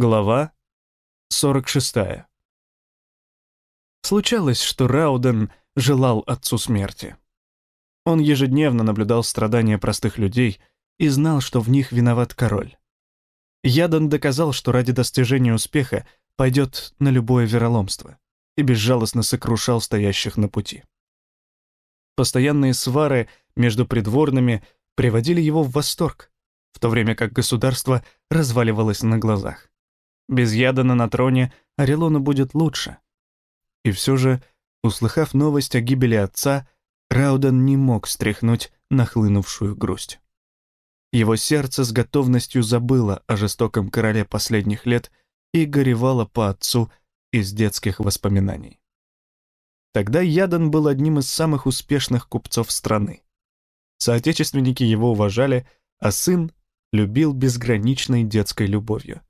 Глава 46. Случалось, что Рауден желал отцу смерти. Он ежедневно наблюдал страдания простых людей и знал, что в них виноват король. Ядан доказал, что ради достижения успеха пойдет на любое вероломство и безжалостно сокрушал стоящих на пути. Постоянные свары между придворными приводили его в восторг, в то время как государство разваливалось на глазах. Без Ядана на троне Орелону будет лучше. И все же, услыхав новость о гибели отца, Рауден не мог стряхнуть нахлынувшую грусть. Его сердце с готовностью забыло о жестоком короле последних лет и горевало по отцу из детских воспоминаний. Тогда Ядан был одним из самых успешных купцов страны. Соотечественники его уважали, а сын любил безграничной детской любовью.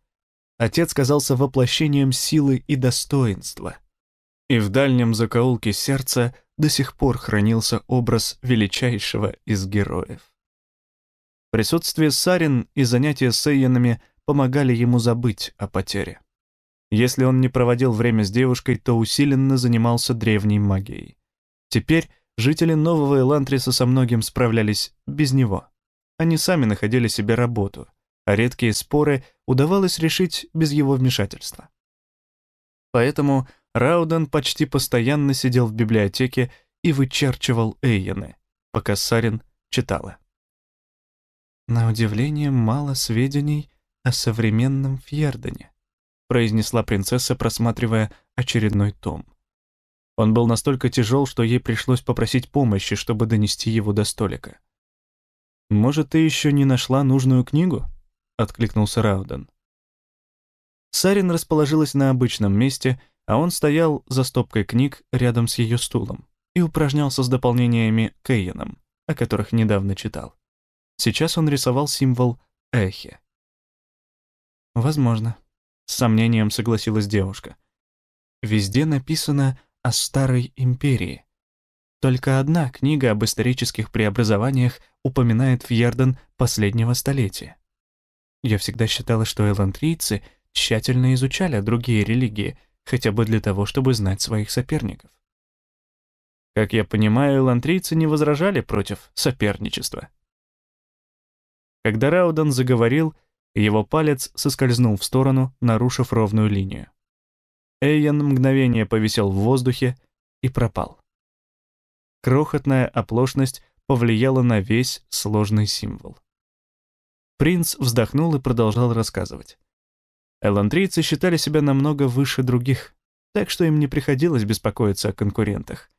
Отец казался воплощением силы и достоинства. И в дальнем закоулке сердца до сих пор хранился образ величайшего из героев. Присутствие Сарин и занятия с Эйенами помогали ему забыть о потере. Если он не проводил время с девушкой, то усиленно занимался древней магией. Теперь жители Нового Элантриса со многим справлялись без него. Они сами находили себе работу, а редкие споры удавалось решить без его вмешательства. Поэтому Рауден почти постоянно сидел в библиотеке и вычерчивал Эйены, пока Сарин читала. «На удивление, мало сведений о современном Фьердене», произнесла принцесса, просматривая очередной том. Он был настолько тяжел, что ей пришлось попросить помощи, чтобы донести его до столика. «Может, ты еще не нашла нужную книгу?» — откликнулся Рауден. Сарин расположилась на обычном месте, а он стоял за стопкой книг рядом с ее стулом и упражнялся с дополнениями Кейеном, о которых недавно читал. Сейчас он рисовал символ эхи. «Возможно», — с сомнением согласилась девушка. «Везде написано о Старой Империи. Только одна книга об исторических преобразованиях упоминает Фьерден последнего столетия. Я всегда считала, что элантрийцы тщательно изучали другие религии, хотя бы для того, чтобы знать своих соперников. Как я понимаю, элантрийцы не возражали против соперничества. Когда Раудан заговорил, его палец соскользнул в сторону, нарушив ровную линию. Эйян мгновение повисел в воздухе и пропал. Крохотная оплошность повлияла на весь сложный символ. Принц вздохнул и продолжал рассказывать. Элантрийцы считали себя намного выше других, так что им не приходилось беспокоиться о конкурентах.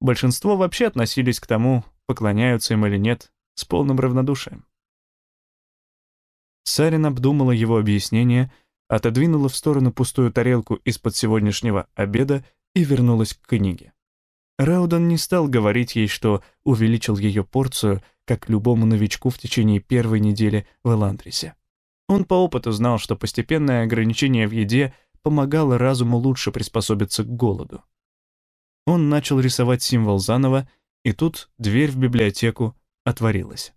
Большинство вообще относились к тому, поклоняются им или нет, с полным равнодушием. Сарин обдумала его объяснение, отодвинула в сторону пустую тарелку из-под сегодняшнего обеда и вернулась к книге. Раудан не стал говорить ей, что увеличил ее порцию, как любому новичку в течение первой недели в Эландрисе. Он по опыту знал, что постепенное ограничение в еде помогало разуму лучше приспособиться к голоду. Он начал рисовать символ заново, и тут дверь в библиотеку отворилась.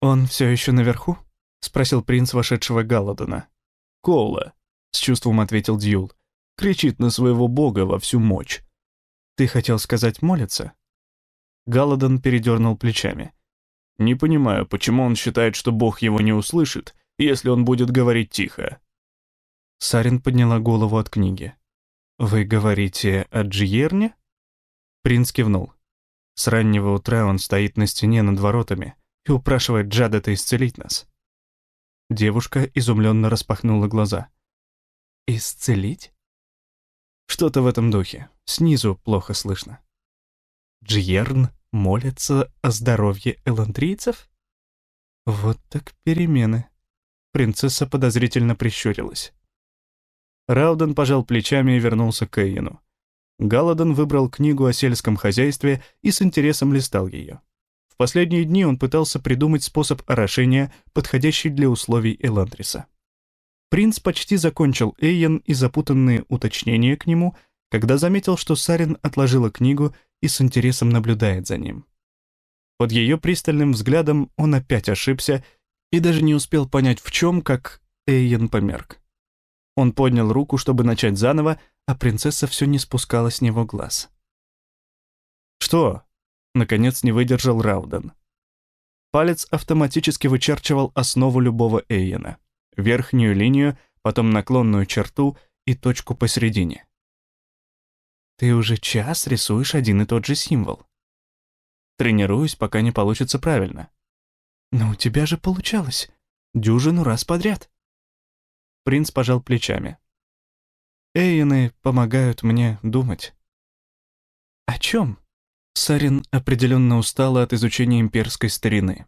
«Он все еще наверху?» — спросил принц вошедшего Галладона. «Кола», — с чувством ответил Дьюл кричит на своего бога во всю мощь. «Ты хотел сказать молится?» Галадон передернул плечами. «Не понимаю, почему он считает, что бог его не услышит, если он будет говорить тихо?» Сарин подняла голову от книги. «Вы говорите о Джиерне?» Принц кивнул. С раннего утра он стоит на стене над воротами и упрашивает Джадета исцелить нас. Девушка изумленно распахнула глаза. «Исцелить?» Что-то в этом духе. Снизу плохо слышно. Джиерн молится о здоровье эландрийцев? Вот так перемены. Принцесса подозрительно прищурилась. Рауден пожал плечами и вернулся к Эйену. Галадон выбрал книгу о сельском хозяйстве и с интересом листал ее. В последние дни он пытался придумать способ орошения, подходящий для условий Эландриса. Принц почти закончил Эйен и запутанные уточнения к нему, когда заметил, что Сарин отложила книгу и с интересом наблюдает за ним. Под ее пристальным взглядом он опять ошибся и даже не успел понять в чем, как Эйен померк. Он поднял руку, чтобы начать заново, а принцесса все не спускала с него глаз. «Что?» — наконец не выдержал Рауден. Палец автоматически вычерчивал основу любого Эйена. Верхнюю линию, потом наклонную черту и точку посередине. «Ты уже час рисуешь один и тот же символ». «Тренируюсь, пока не получится правильно». «Но у тебя же получалось. Дюжину раз подряд». Принц пожал плечами. Эйены помогают мне думать. О чем? Сарин определенно устала от изучения имперской старины.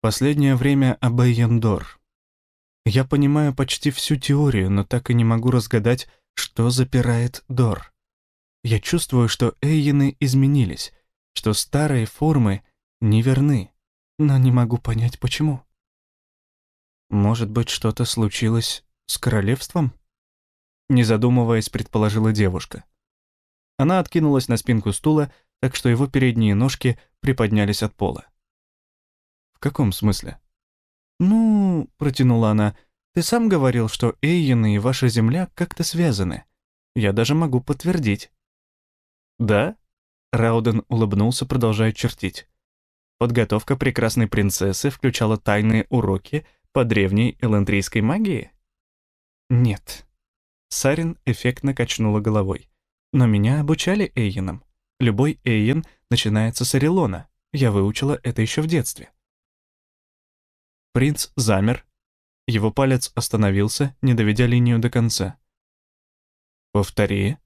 Последнее время об Эйендор. Я понимаю почти всю теорию, но так и не могу разгадать, что запирает Дор. Я чувствую, что Эйены изменились, что старые формы не верны, но не могу понять, почему. Может быть, что-то случилось с королевством? Не задумываясь, предположила девушка. Она откинулась на спинку стула, так что его передние ножки приподнялись от пола. «В каком смысле?» «Ну, — протянула она, — ты сам говорил, что Эйены и ваша земля как-то связаны. Я даже могу подтвердить». «Да?» — Рауден улыбнулся, продолжая чертить. Подготовка прекрасной принцессы включала тайные уроки по древней эландрийской магии? Нет. Сарин эффектно качнула головой. Но меня обучали Эйенам. Любой Эйен начинается с Орелона. Я выучила это еще в детстве. Принц замер. Его палец остановился, не доведя линию до конца. «Повтори».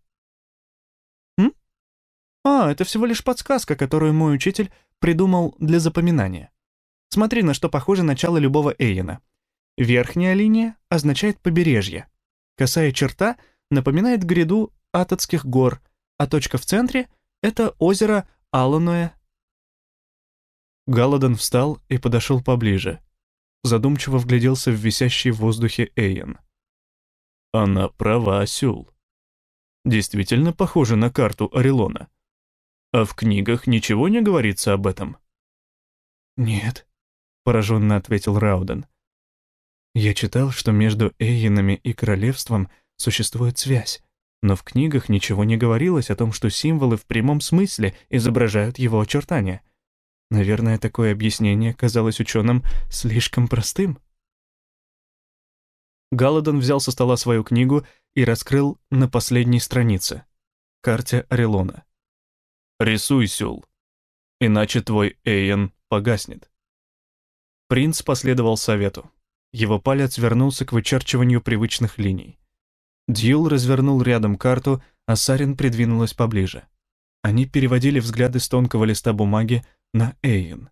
«М? А, это всего лишь подсказка, которую мой учитель придумал для запоминания. Смотри, на что похоже начало любого Эйена. Верхняя линия означает побережье. Косая черта напоминает гряду Атодских гор, а точка в центре — это озеро Алануэ. Галадон встал и подошел поближе. Задумчиво вгляделся в висящий в воздухе Эйен. Она права, Сюл. Действительно похоже на карту Орелона. А в книгах ничего не говорится об этом? Нет, — пораженно ответил Рауден. «Я читал, что между Эйенами и королевством существует связь, но в книгах ничего не говорилось о том, что символы в прямом смысле изображают его очертания. Наверное, такое объяснение казалось ученым слишком простым». Галадон взял со стола свою книгу и раскрыл на последней странице. Карте Орелона. «Рисуй, Сюл, иначе твой Эйен погаснет». Принц последовал совету. Его палец вернулся к вычерчиванию привычных линий. Дьюл развернул рядом карту, а Сарин придвинулась поближе. Они переводили взгляды с тонкого листа бумаги на Эйн.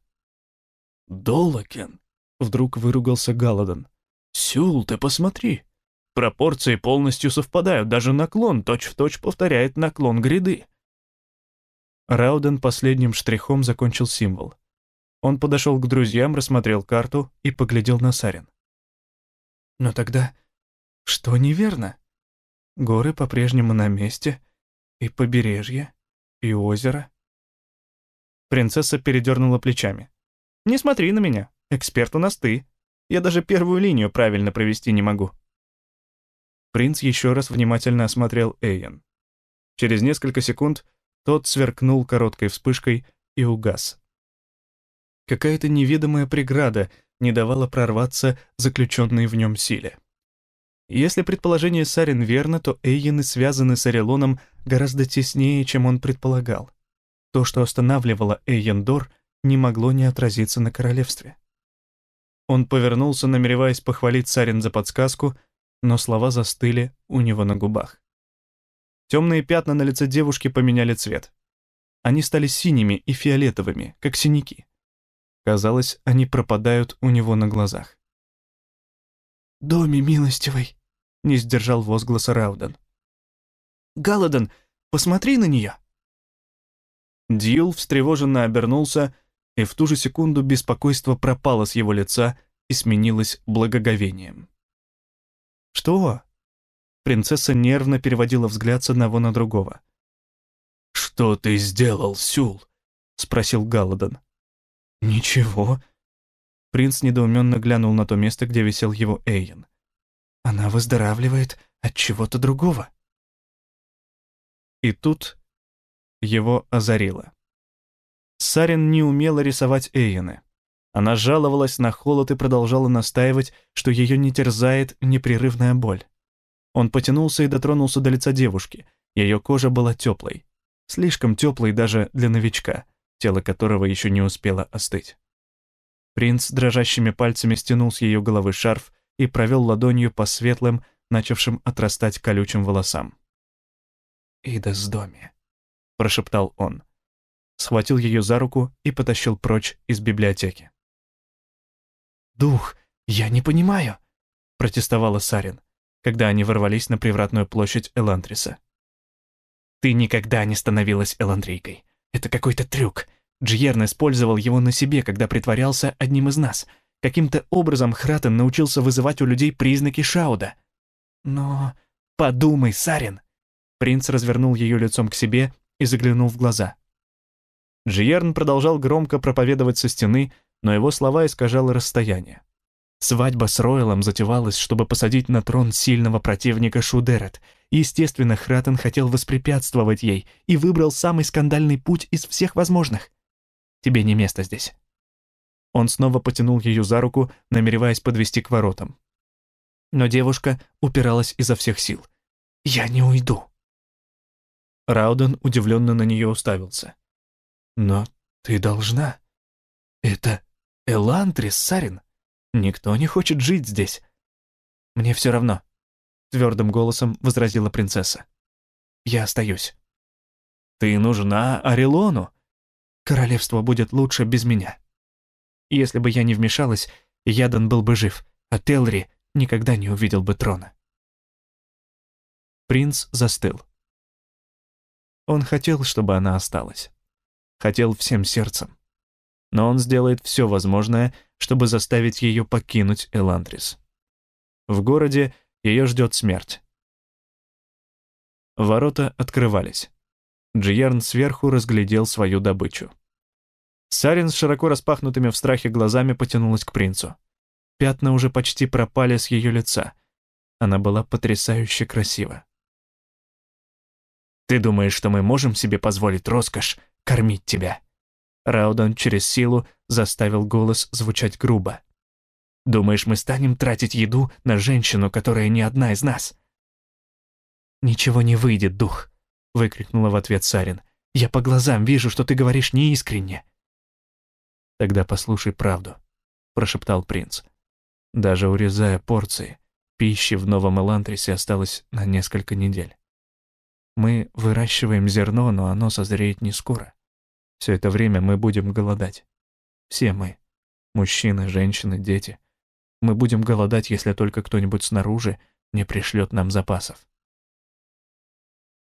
«Долокен!» — вдруг выругался Галадон. «Сюл, ты посмотри! Пропорции полностью совпадают, даже наклон точь-в-точь точь повторяет наклон гряды». Рауден последним штрихом закончил символ — он подошел к друзьям, рассмотрел карту и поглядел на Сарин. «Но тогда что неверно? Горы по-прежнему на месте, и побережье, и озеро». Принцесса передернула плечами. «Не смотри на меня, эксперт у нас ты. Я даже первую линию правильно провести не могу». Принц еще раз внимательно осмотрел Эйен. Через несколько секунд тот сверкнул короткой вспышкой и угас. Какая-то неведомая преграда не давала прорваться заключенной в нем силе. Если предположение Сарин верно, то Эйены связаны с Орелоном гораздо теснее, чем он предполагал. То, что останавливало Эйендор, не могло не отразиться на королевстве. Он повернулся, намереваясь похвалить Сарин за подсказку, но слова застыли у него на губах. Темные пятна на лице девушки поменяли цвет. Они стали синими и фиолетовыми, как синяки. Казалось, они пропадают у него на глазах. «Доми милостивый!» — не сдержал возгласа Рауден. «Галадон, посмотри на нее!» Дьюл встревоженно обернулся, и в ту же секунду беспокойство пропало с его лица и сменилось благоговением. «Что?» Принцесса нервно переводила взгляд с одного на другого. «Что ты сделал, Сюл?» — спросил Галадон. «Ничего». Принц недоуменно глянул на то место, где висел его Эйен. «Она выздоравливает от чего-то другого». И тут его озарило. Сарин не умела рисовать Эйены. Она жаловалась на холод и продолжала настаивать, что ее не терзает непрерывная боль. Он потянулся и дотронулся до лица девушки. Ее кожа была теплой. Слишком теплой даже для новичка, тело которого еще не успело остыть. Принц дрожащими пальцами стянул с ее головы шарф и провел ладонью по светлым, начавшим отрастать колючим волосам. «Ида с доме», — прошептал он. Схватил ее за руку и потащил прочь из библиотеки. «Дух, я не понимаю», — протестовала Сарин, когда они ворвались на привратную площадь Элантриса. «Ты никогда не становилась Эландрийкой. Это какой-то трюк. Джиерн использовал его на себе, когда притворялся одним из нас. Каким-то образом Хратен научился вызывать у людей признаки Шауда. Но подумай, Сарин!» Принц развернул ее лицом к себе и заглянул в глаза. Джиерн продолжал громко проповедовать со стены, но его слова искажало расстояние. Свадьба с Ройлом затевалась, чтобы посадить на трон сильного противника Шудерет. Естественно, Хратен хотел воспрепятствовать ей и выбрал самый скандальный путь из всех возможных. Тебе не место здесь. Он снова потянул ее за руку, намереваясь подвести к воротам. Но девушка упиралась изо всех сил. «Я не уйду». Рауден удивленно на нее уставился. «Но ты должна. Это Элантрис, Сарин. Никто не хочет жить здесь». «Мне все равно», — твердым голосом возразила принцесса. «Я остаюсь». «Ты нужна Арилону. Королевство будет лучше без меня. Если бы я не вмешалась, Ядан был бы жив, а Телри никогда не увидел бы трона». Принц застыл. Он хотел, чтобы она осталась хотел всем сердцем. Но он сделает все возможное, чтобы заставить ее покинуть Эландрис. В городе ее ждет смерть. Ворота открывались. Джиерн сверху разглядел свою добычу. Сарин с широко распахнутыми в страхе глазами потянулась к принцу. Пятна уже почти пропали с ее лица. Она была потрясающе красива. «Ты думаешь, что мы можем себе позволить роскошь кормить тебя». Раудон через силу заставил голос звучать грубо. «Думаешь, мы станем тратить еду на женщину, которая не одна из нас?» «Ничего не выйдет, дух», — выкрикнула в ответ Сарин. «Я по глазам вижу, что ты говоришь неискренне». «Тогда послушай правду», — прошептал принц. Даже урезая порции, пищи в Новом Элантрисе осталось на несколько недель. Мы выращиваем зерно, но оно созреет не скоро. Все это время мы будем голодать. Все мы. Мужчины, женщины, дети. Мы будем голодать, если только кто-нибудь снаружи не пришлет нам запасов.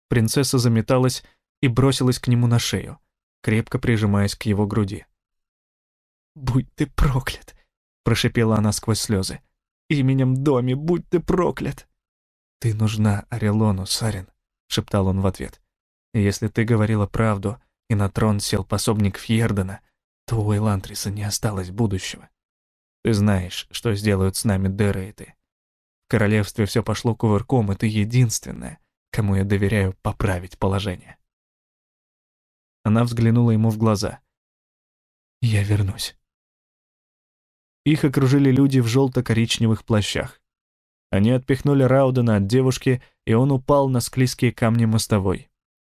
Принцесса заметалась и бросилась к нему на шею, крепко прижимаясь к его груди. «Будь ты проклят!» — прошипела она сквозь слезы. «Именем Доми, будь ты проклят!» «Ты нужна Орелону, Сарин», — шептал он в ответ. «Если ты говорила правду, и на трон сел пособник Фьердена, то у Элантриса не осталось будущего. Ты знаешь, что сделают с нами Дерейты. В королевстве все пошло кувырком, и ты единственная, кому я доверяю поправить положение. Она взглянула ему в глаза. «Я вернусь». Их окружили люди в желто-коричневых плащах. Они отпихнули Раудена от девушки, и он упал на склизкие камни мостовой.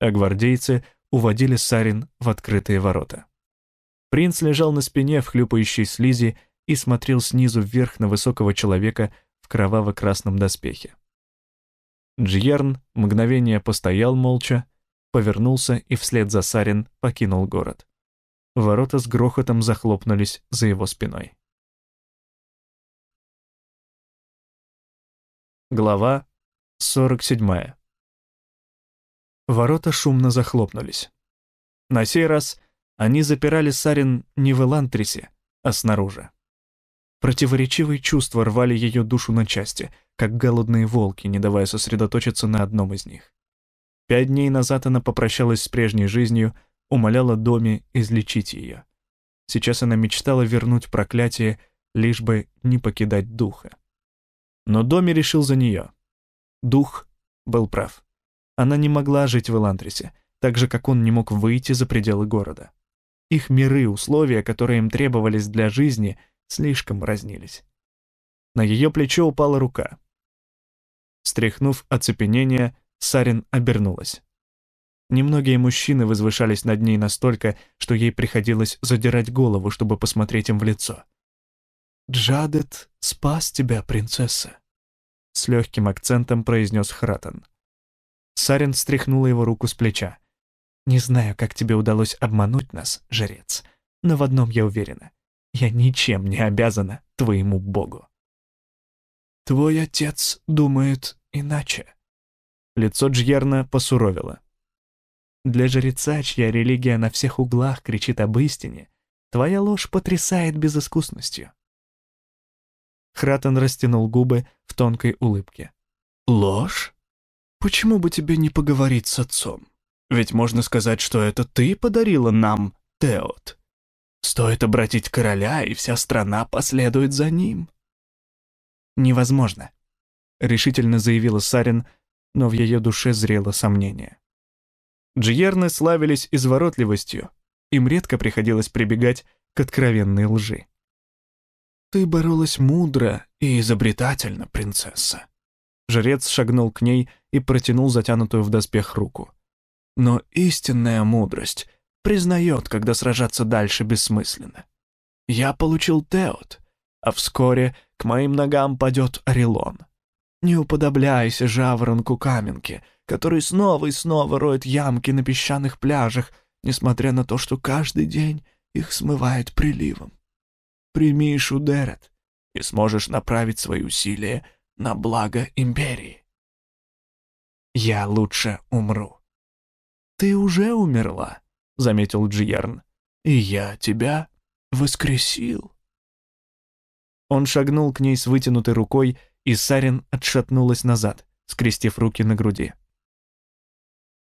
А гвардейцы уводили Сарин в открытые ворота. Принц лежал на спине в хлюпающей слизи и смотрел снизу вверх на высокого человека в кроваво-красном доспехе. Джьерн мгновение постоял молча, повернулся и вслед за Сарин покинул город. Ворота с грохотом захлопнулись за его спиной. Глава 47. Ворота шумно захлопнулись. На сей раз они запирали Сарин не в Элантрисе, а снаружи. Противоречивые чувства рвали ее душу на части, как голодные волки, не давая сосредоточиться на одном из них. Пять дней назад она попрощалась с прежней жизнью, умоляла Доме излечить ее. Сейчас она мечтала вернуть проклятие, лишь бы не покидать духа. Но Доми решил за нее. Дух был прав. Она не могла жить в Элантрисе, так же, как он не мог выйти за пределы города. Их миры, условия, которые им требовались для жизни, слишком разнились. На ее плечо упала рука. Стряхнув оцепенение, Сарин обернулась. Немногие мужчины возвышались над ней настолько, что ей приходилось задирать голову, чтобы посмотреть им в лицо. «Джадет спас тебя, принцесса», — с легким акцентом произнес Хратен. Сарин стряхнула его руку с плеча. «Не знаю, как тебе удалось обмануть нас, жрец, но в одном я уверена. Я ничем не обязана твоему богу». «Твой отец думает иначе». Лицо Джьерна посуровило. «Для жреца, чья религия на всех углах кричит об истине, твоя ложь потрясает безыскусностью». Хратен растянул губы в тонкой улыбке. «Ложь? Почему бы тебе не поговорить с отцом? Ведь можно сказать, что это ты подарила нам, Теот. Стоит обратить короля, и вся страна последует за ним». «Невозможно», — решительно заявила Сарин, но в ее душе зрело сомнение. Джиерны славились изворотливостью, им редко приходилось прибегать к откровенной лжи. «Ты боролась мудро и изобретательно, принцесса». Жрец шагнул к ней и протянул затянутую в доспех руку. «Но истинная мудрость признает, когда сражаться дальше бессмысленно. Я получил Теот, а вскоре к моим ногам падет Орелон. Не уподобляйся жаворонку каменки, который снова и снова роет ямки на песчаных пляжах, несмотря на то, что каждый день их смывает приливом. Прими Шудерет и сможешь направить свои усилия на благо Империи. Я лучше умру. Ты уже умерла, заметил Джиерн, и я тебя воскресил. Он шагнул к ней с вытянутой рукой, и Сарин отшатнулась назад, скрестив руки на груди.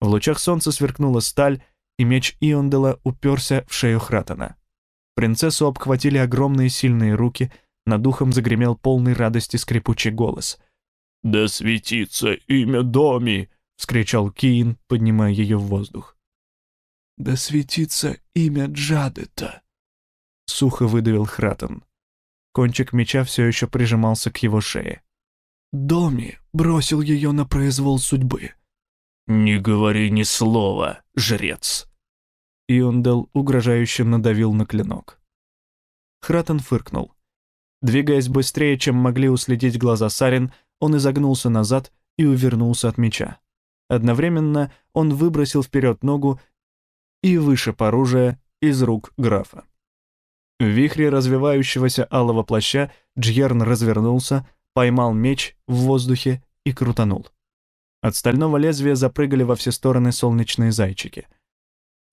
В лучах солнца сверкнула сталь, и меч Иондела уперся в шею Хратана. Принцессу обхватили огромные сильные руки, над духом загремел полный радости скрипучий голос. «Да светится имя Доми!» — вскричал Киин, поднимая ее в воздух. «Да светится имя Джадета!» — сухо выдавил Хратен. Кончик меча все еще прижимался к его шее. «Доми бросил ее на произвол судьбы». «Не говори ни слова, жрец!» Иондел угрожающе надавил на клинок. Хратен фыркнул. Двигаясь быстрее, чем могли уследить глаза Сарин, он изогнулся назад и увернулся от меча. Одновременно он выбросил вперед ногу и вышиб оружие из рук графа. В вихре развивающегося алого плаща Джьерн развернулся, поймал меч в воздухе и крутанул. От стального лезвия запрыгали во все стороны солнечные зайчики.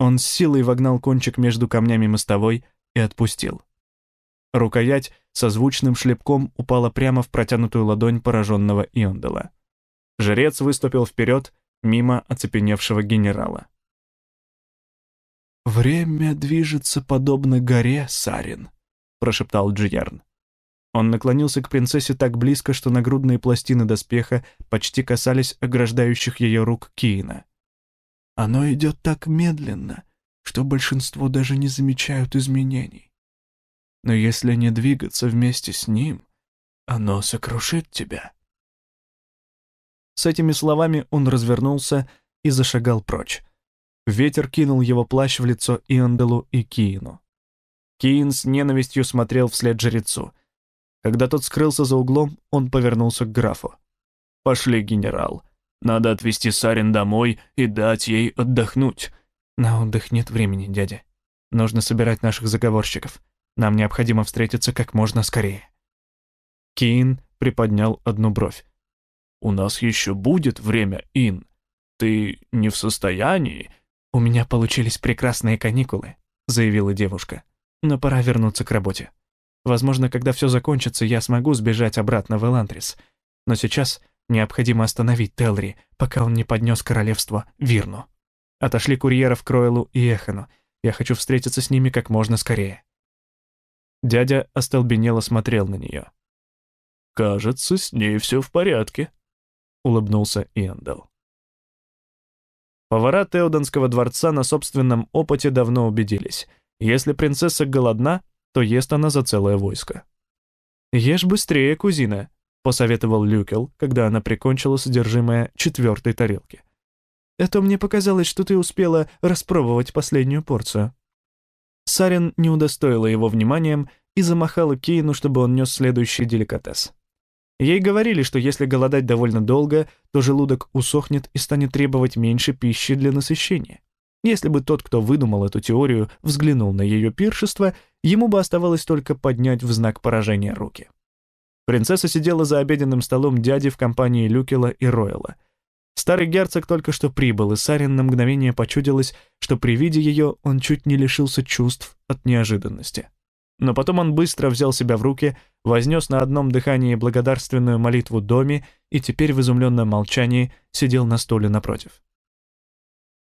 Он с силой вогнал кончик между камнями мостовой и отпустил. Рукоять со звучным шлепком упала прямо в протянутую ладонь пораженного Иондела. Жрец выступил вперед, мимо оцепеневшего генерала. «Время движется подобно горе, Сарин», — прошептал Джиерн. Он наклонился к принцессе так близко, что нагрудные пластины доспеха почти касались ограждающих ее рук Киина. Оно идет так медленно, что большинство даже не замечают изменений. Но если не двигаться вместе с ним, оно сокрушит тебя. С этими словами он развернулся и зашагал прочь. Ветер кинул его плащ в лицо Ионделу и Киину. Киин с ненавистью смотрел вслед жрецу. Когда тот скрылся за углом, он повернулся к графу. «Пошли, генерал. Надо отвезти Сарин домой и дать ей отдохнуть. На отдых нет времени, дядя. Нужно собирать наших заговорщиков. Нам необходимо встретиться как можно скорее. Кин приподнял одну бровь. «У нас еще будет время, Ин. Ты не в состоянии...» «У меня получились прекрасные каникулы», — заявила девушка. «Но пора вернуться к работе. Возможно, когда все закончится, я смогу сбежать обратно в Элантрис. Но сейчас Необходимо остановить Телри, пока он не поднес королевство Вирну. Отошли курьеров к Ройлу и Эхану. Я хочу встретиться с ними как можно скорее. Дядя остолбенело смотрел на нее. «Кажется, с ней все в порядке», — улыбнулся Иэндал. Повара Теодонского дворца на собственном опыте давно убедились. Если принцесса голодна, то ест она за целое войско. «Ешь быстрее, кузина», — посоветовал Люкел, когда она прикончила содержимое четвертой тарелки. «Это мне показалось, что ты успела распробовать последнюю порцию». Сарин не удостоила его вниманием и замахала Кейну, чтобы он нес следующий деликатес. Ей говорили, что если голодать довольно долго, то желудок усохнет и станет требовать меньше пищи для насыщения. Если бы тот, кто выдумал эту теорию, взглянул на ее пиршество, ему бы оставалось только поднять в знак поражения руки. Принцесса сидела за обеденным столом дяди в компании Люкела и Ройла. Старый герцог только что прибыл, и Сарин на мгновение почудилось, что при виде ее он чуть не лишился чувств от неожиданности. Но потом он быстро взял себя в руки, вознес на одном дыхании благодарственную молитву доме и теперь в изумленном молчании сидел на стуле напротив.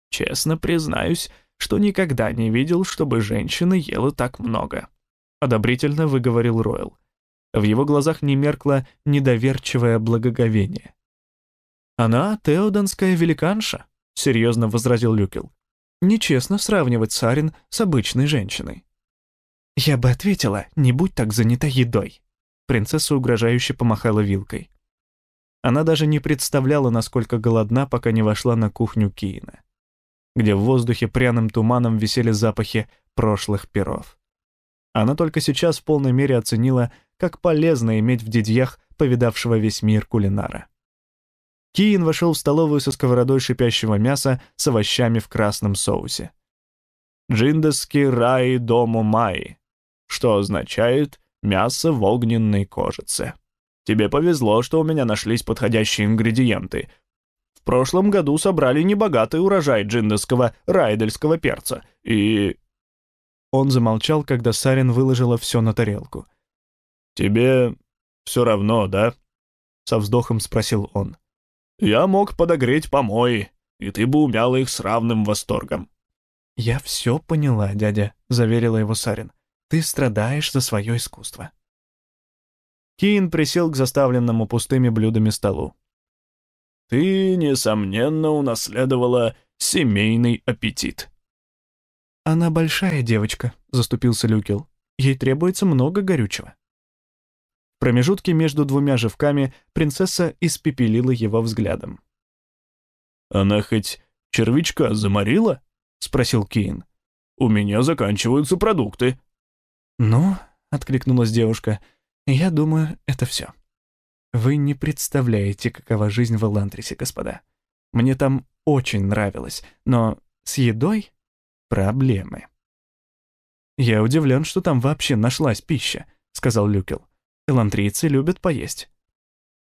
«Честно признаюсь, что никогда не видел, чтобы женщина ела так много», — одобрительно выговорил Ройл. В его глазах не меркло недоверчивое благоговение. «Она теодонская великанша», — серьезно возразил Люкел. «Нечестно сравнивать Сарин с обычной женщиной». «Я бы ответила, не будь так занята едой». Принцесса угрожающе помахала вилкой. Она даже не представляла, насколько голодна, пока не вошла на кухню Киина, где в воздухе пряным туманом висели запахи прошлых перов. Она только сейчас в полной мере оценила, как полезно иметь в дидьях повидавшего весь мир кулинара. Киин вошел в столовую со сковородой шипящего мяса с овощами в красном соусе. «Джиндески раи дому Майи», что означает «мясо в огненной кожице». Тебе повезло, что у меня нашлись подходящие ингредиенты. В прошлом году собрали небогатый урожай джиндовского райдельского перца, и...» Он замолчал, когда Сарин выложила все на тарелку. «Тебе все равно, да?» — со вздохом спросил он. «Я мог подогреть помои, и ты бы умяла их с равным восторгом». «Я все поняла, дядя», — заверила его Сарин. Ты страдаешь за свое искусство». Киин присел к заставленному пустыми блюдами столу. «Ты, несомненно, унаследовала семейный аппетит». «Она большая девочка», — заступился Люкел. «Ей требуется много горючего». В промежутке между двумя живками принцесса испепелила его взглядом. «Она хоть червячка заморила?» — спросил Киин. «У меня заканчиваются продукты». «Ну», — откликнулась девушка, — «я думаю, это все. Вы не представляете, какова жизнь в Элантрисе, господа. Мне там очень нравилось, но с едой проблемы». «Я удивлен, что там вообще нашлась пища», — сказал Люкел. «Элантрийцы любят поесть».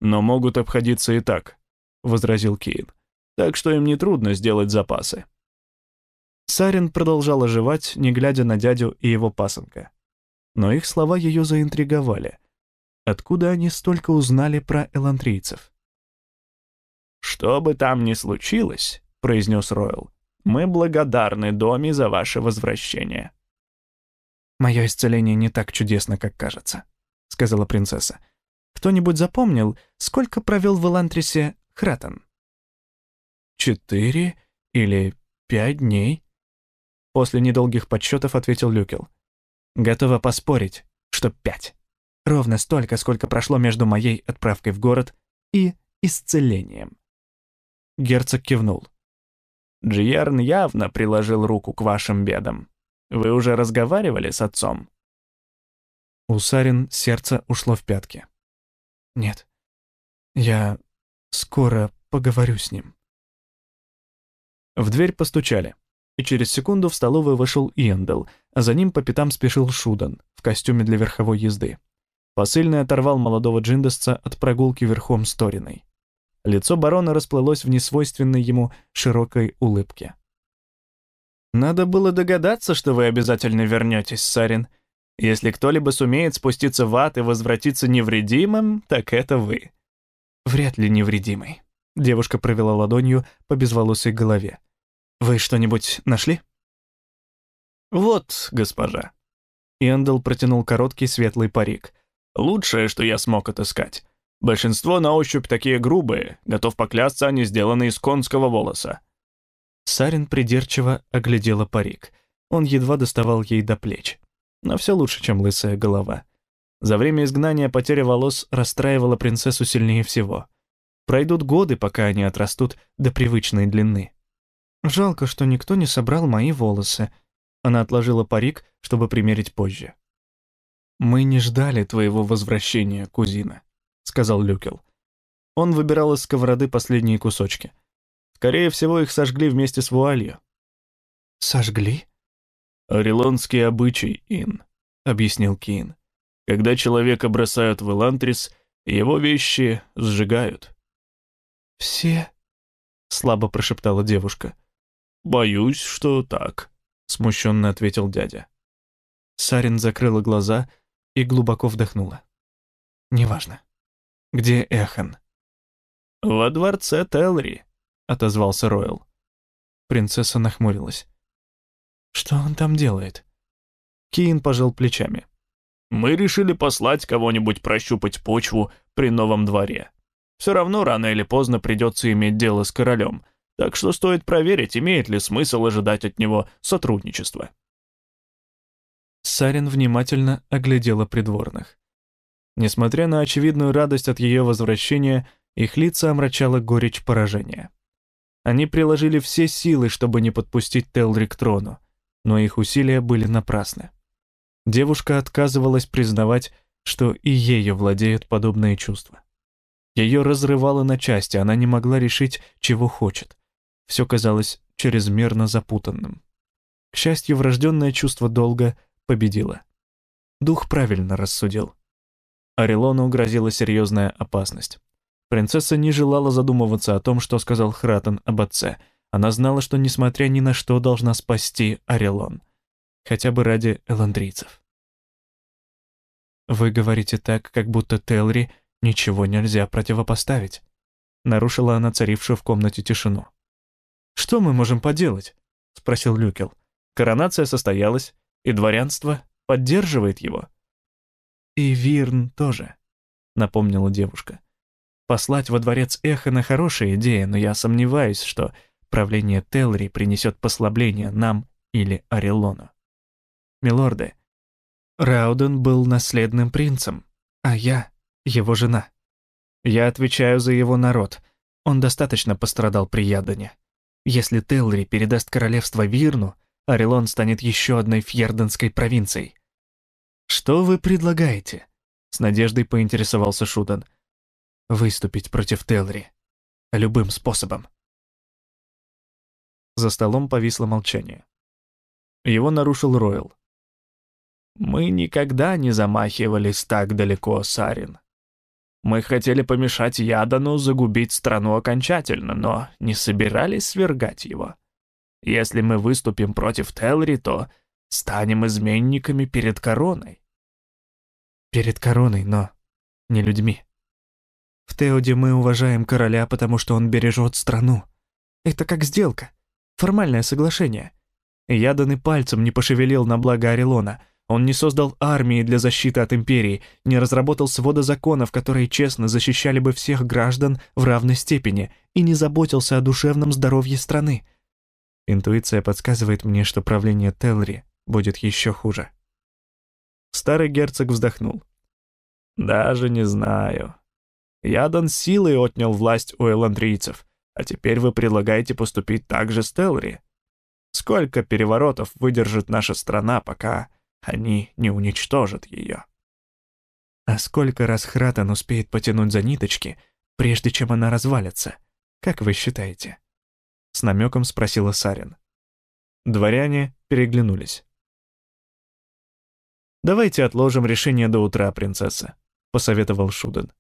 «Но могут обходиться и так», — возразил Кейн. «Так что им нетрудно сделать запасы». Сарин продолжала жевать, не глядя на дядю и его пасынка но их слова ее заинтриговали. Откуда они столько узнали про элантрийцев? «Что бы там ни случилось», — произнес Ройл, — «мы благодарны Доме за ваше возвращение». «Мое исцеление не так чудесно, как кажется», — сказала принцесса. «Кто-нибудь запомнил, сколько провел в Элантрисе Хратон?» «Четыре или пять дней?» После недолгих подсчетов ответил Люкел. Готова поспорить, что пять. Ровно столько, сколько прошло между моей отправкой в город и исцелением. Герцог кивнул. Джиерн явно приложил руку к вашим бедам. Вы уже разговаривали с отцом? У Сарин сердце ушло в пятки. Нет, я скоро поговорю с ним. В дверь постучали и через секунду в столовую вышел Иендел, а за ним по пятам спешил Шудан в костюме для верховой езды. Посыльный оторвал молодого джиндесца от прогулки верхом с Ториной. Лицо барона расплылось в несвойственной ему широкой улыбке. «Надо было догадаться, что вы обязательно вернетесь, Сарин. Если кто-либо сумеет спуститься в ад и возвратиться невредимым, так это вы». «Вряд ли невредимый», — девушка провела ладонью по безволосой голове. Вы что-нибудь нашли? Вот, госпожа. Эндел протянул короткий светлый парик. «Лучшее, что я смог отыскать. Большинство на ощупь такие грубые, готов поклясться, они сделаны из конского волоса». Сарин придирчиво оглядела парик. Он едва доставал ей до плеч. Но все лучше, чем лысая голова. За время изгнания потеря волос расстраивала принцессу сильнее всего. Пройдут годы, пока они отрастут до привычной длины. «Жалко, что никто не собрал мои волосы». Она отложила парик, чтобы примерить позже. «Мы не ждали твоего возвращения, кузина», — сказал Люкел. Он выбирал из сковороды последние кусочки. Скорее всего, их сожгли вместе с вуалью. «Сожгли?» «Орелонский обычай, Ин», — объяснил Кин. «Когда человека бросают в Элантрис, его вещи сжигают». «Все?» — слабо прошептала девушка. «Боюсь, что так», — смущенно ответил дядя. Сарин закрыла глаза и глубоко вдохнула. «Неважно. Где Эхан?» «Во дворце Телри», — отозвался Ройл. Принцесса нахмурилась. «Что он там делает?» Киин пожал плечами. «Мы решили послать кого-нибудь прощупать почву при новом дворе. Все равно рано или поздно придется иметь дело с королем, так что стоит проверить, имеет ли смысл ожидать от него сотрудничества». Сарин внимательно оглядела придворных. Несмотря на очевидную радость от ее возвращения, их лица омрачала горечь поражения. Они приложили все силы, чтобы не подпустить Телри к трону, но их усилия были напрасны. Девушка отказывалась признавать, что и ею владеют подобные чувства. Ее разрывало на части, она не могла решить, чего хочет. Все казалось чрезмерно запутанным. К счастью, врожденное чувство долга победило. Дух правильно рассудил. Орелону грозила серьезная опасность. Принцесса не желала задумываться о том, что сказал Хратен об отце. Она знала, что, несмотря ни на что, должна спасти Орелон. Хотя бы ради эландрийцев. «Вы говорите так, как будто Телри ничего нельзя противопоставить», нарушила она царившую в комнате тишину. «Что мы можем поделать?» — спросил Люкел. «Коронация состоялась, и дворянство поддерживает его». «И Вирн тоже», — напомнила девушка. Послать во дворец Эхана хорошая идея, но я сомневаюсь, что правление Телри принесет послабление нам или Орелону. Милорды, Рауден был наследным принцем, а я — его жена. Я отвечаю за его народ. Он достаточно пострадал при Ядане. Если Телри передаст королевство Вирну, Орелон станет еще одной фьерденской провинцией. «Что вы предлагаете?» — с надеждой поинтересовался Шудан — выступить против Телри. Любым способом. За столом повисло молчание. Его нарушил Ройл. «Мы никогда не замахивались так далеко, Сарин. Мы хотели помешать Ядану загубить страну окончательно, но не собирались свергать его. Если мы выступим против Телри, то станем изменниками перед короной». «Перед короной, но не людьми», в Теоде мы уважаем короля, потому что он бережет страну. Это как сделка, формальное соглашение. Ядан и пальцем не пошевелил на благо Орелона. Он не создал армии для защиты от империи, не разработал свода законов, которые честно защищали бы всех граждан в равной степени, и не заботился о душевном здоровье страны. Интуиция подсказывает мне, что правление Телри будет еще хуже. Старый герцог вздохнул. «Даже не знаю. Ядан силой отнял власть у эландрийцев, а теперь вы предлагаете поступить так же с Телри. Сколько переворотов выдержит наша страна, пока они не уничтожат ее? А сколько раз Хратен успеет потянуть за ниточки, прежде чем она развалится? Как вы считаете? С намеком спросила Сарин. Дворяне переглянулись. «Давайте отложим решение до утра, принцесса», — посоветовал Шуден.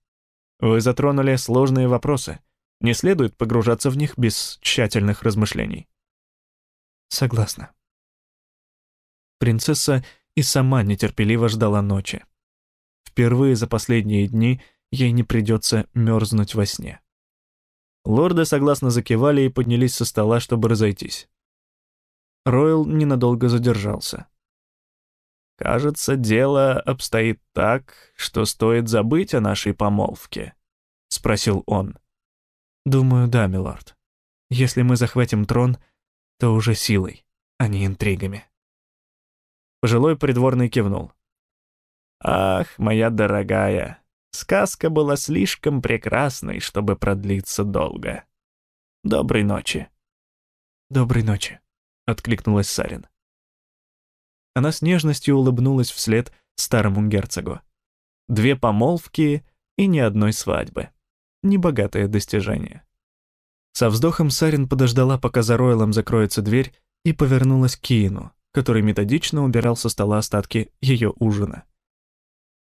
Вы затронули сложные вопросы. Не следует погружаться в них без тщательных размышлений. Согласна. Принцесса и сама нетерпеливо ждала ночи. Впервые за последние дни ей не придется мерзнуть во сне. Лорды согласно закивали и поднялись со стола, чтобы разойтись. Ройл ненадолго задержался. Кажется, дело обстоит так, что стоит забыть о нашей помолвке», — спросил он. «Думаю, да, милорд. Если мы захватим трон, то уже силой, а не интригами». Пожилой придворный кивнул. «Ах, моя дорогая, сказка была слишком прекрасной, чтобы продлиться долго. Доброй ночи». «Доброй ночи», — откликнулась Сарин. Она с нежностью улыбнулась вслед старому герцогу. Две помолвки и ни одной свадьбы. Небогатое достижение. Со вздохом Сарин подождала, пока за Ройлом закроется дверь, и повернулась к Киину, который методично убирал со стола остатки ее ужина.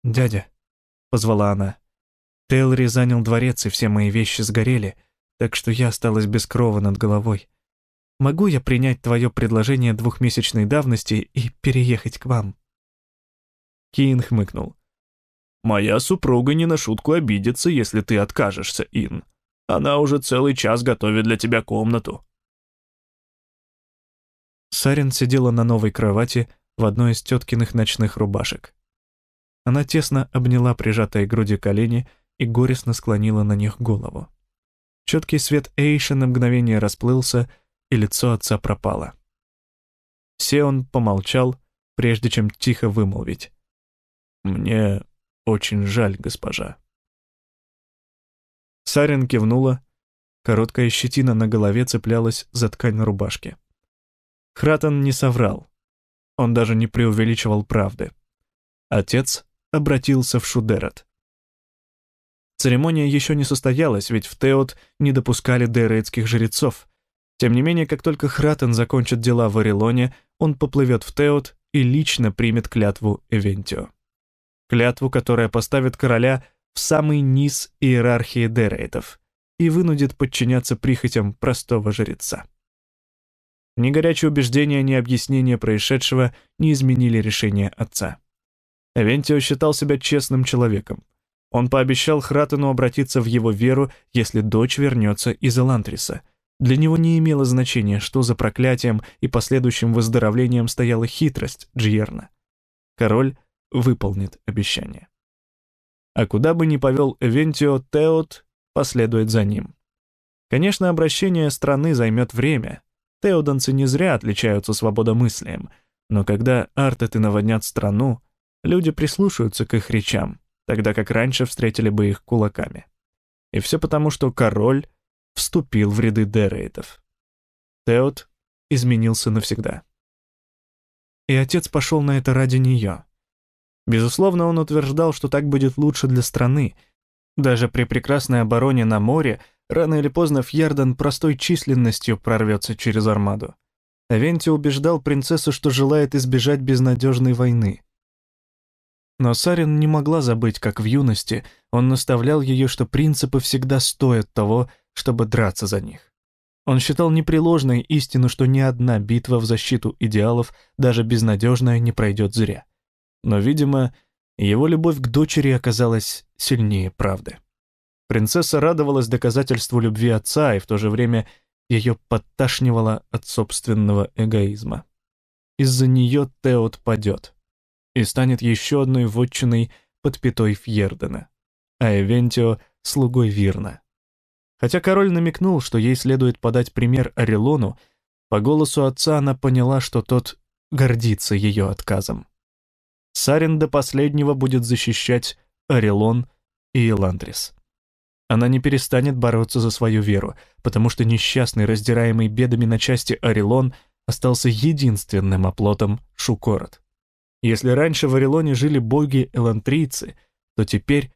«Дядя», — позвала она, — «Тейлори занял дворец, и все мои вещи сгорели, так что я осталась без крова над головой. Могу я принять твое предложение двухмесячной давности и переехать к вам?» Киин хмыкнул. «Моя супруга не на шутку обидится, если ты откажешься, Ин. Она уже целый час готовит для тебя комнату». Сарин сидела на новой кровати в одной из теткиных ночных рубашек. Она тесно обняла прижатые к груди колени и горестно склонила на них голову. Четкий свет Эйша на мгновение расплылся, и лицо отца пропало. Сеон помолчал, прежде чем тихо вымолвить. «Мне очень жаль, госпожа». Сарин кивнула, короткая щетина на голове цеплялась за ткань рубашки. Хратон не соврал. Он даже не преувеличивал правды. Отец обратился в Шудерат. Церемония еще не состоялась, ведь в Теот не допускали дейрейтских жрецов, тем не менее, как только Хратен закончит дела в Орелоне, он поплывет в Теот и лично примет клятву Эвентио. Клятву, которая поставит короля в самый низ иерархии дерейтов и вынудит подчиняться прихотям простого жреца. Ни горячее убеждение, ни объяснение происшедшего не изменили решение отца. Эвентио считал себя честным человеком. Он пообещал Хратену обратиться в его веру, если дочь вернется из Элантриса — для него не имело значения, что за проклятием и последующим выздоровлением стояла хитрость Джиерна. Король выполнит обещание. А куда бы ни повел Эвентио, Теот последует за ним. Конечно, обращение страны займет время. Теоданцы не зря отличаются свободомыслием, но когда артеты наводнят страну, люди прислушаются к их речам, тогда как раньше встретили бы их кулаками. И все потому, что король вступил в ряды дерейтов. Теот изменился навсегда. И отец пошел на это ради нее. Безусловно, он утверждал, что так будет лучше для страны. Даже при прекрасной обороне на море рано или поздно Фьерден простой численностью прорвется через армаду. Авенти убеждал принцессу, что желает избежать безнадежной войны. Но Сарин не могла забыть, как в юности он наставлял ее, что принципы всегда стоят того, чтобы драться за них. Он считал непреложной истину, что ни одна битва в защиту идеалов, даже безнадежная, не пройдет зря. Но, видимо, его любовь к дочери оказалась сильнее правды. Принцесса радовалась доказательству любви отца, и в то же время ее подташнивало от собственного эгоизма. Из-за нее Теот падет и станет еще одной вотчиной под пятой Фьердена, а Эвентио — слугой Вирна. Хотя король намекнул, что ей следует подать пример Орелону, по голосу отца она поняла, что тот гордится ее отказом. Сарин до последнего будет защищать Орелон и Эландрис. Она не перестанет бороться за свою веру, потому что несчастный, раздираемый бедами на части Орелон остался единственным оплотом Шукорот. Если раньше в Орелоне жили боги-элантрийцы, то теперь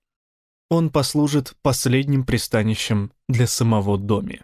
он послужит последним пристанищем для самого Доми.